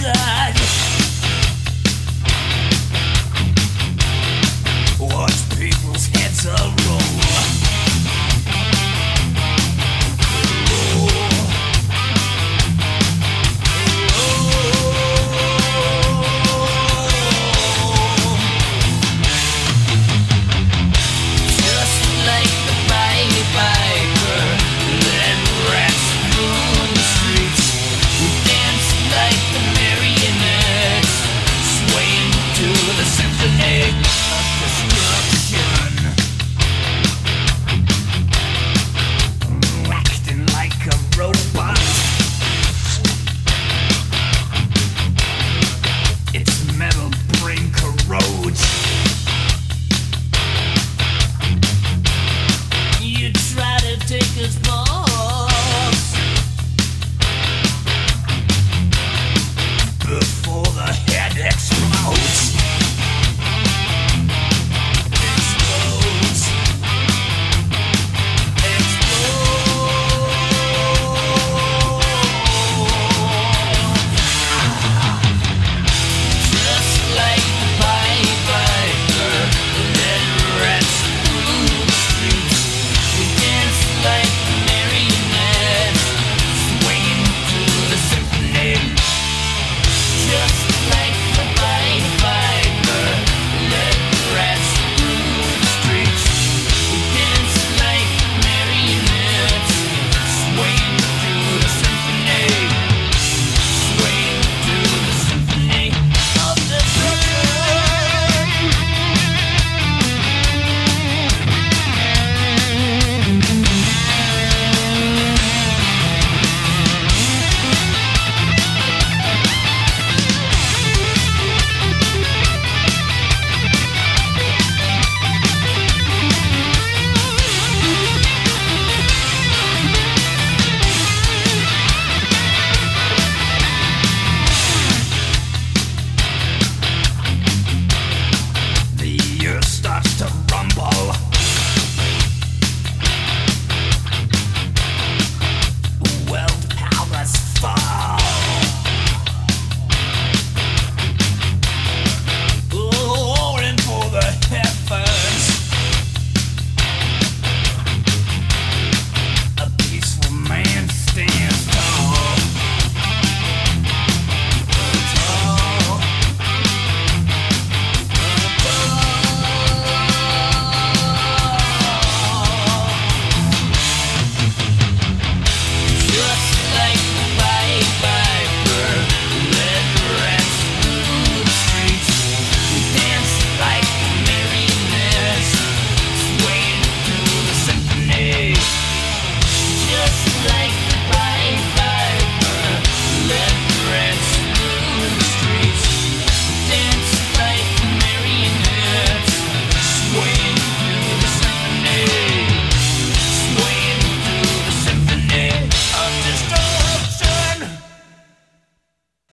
Yeah.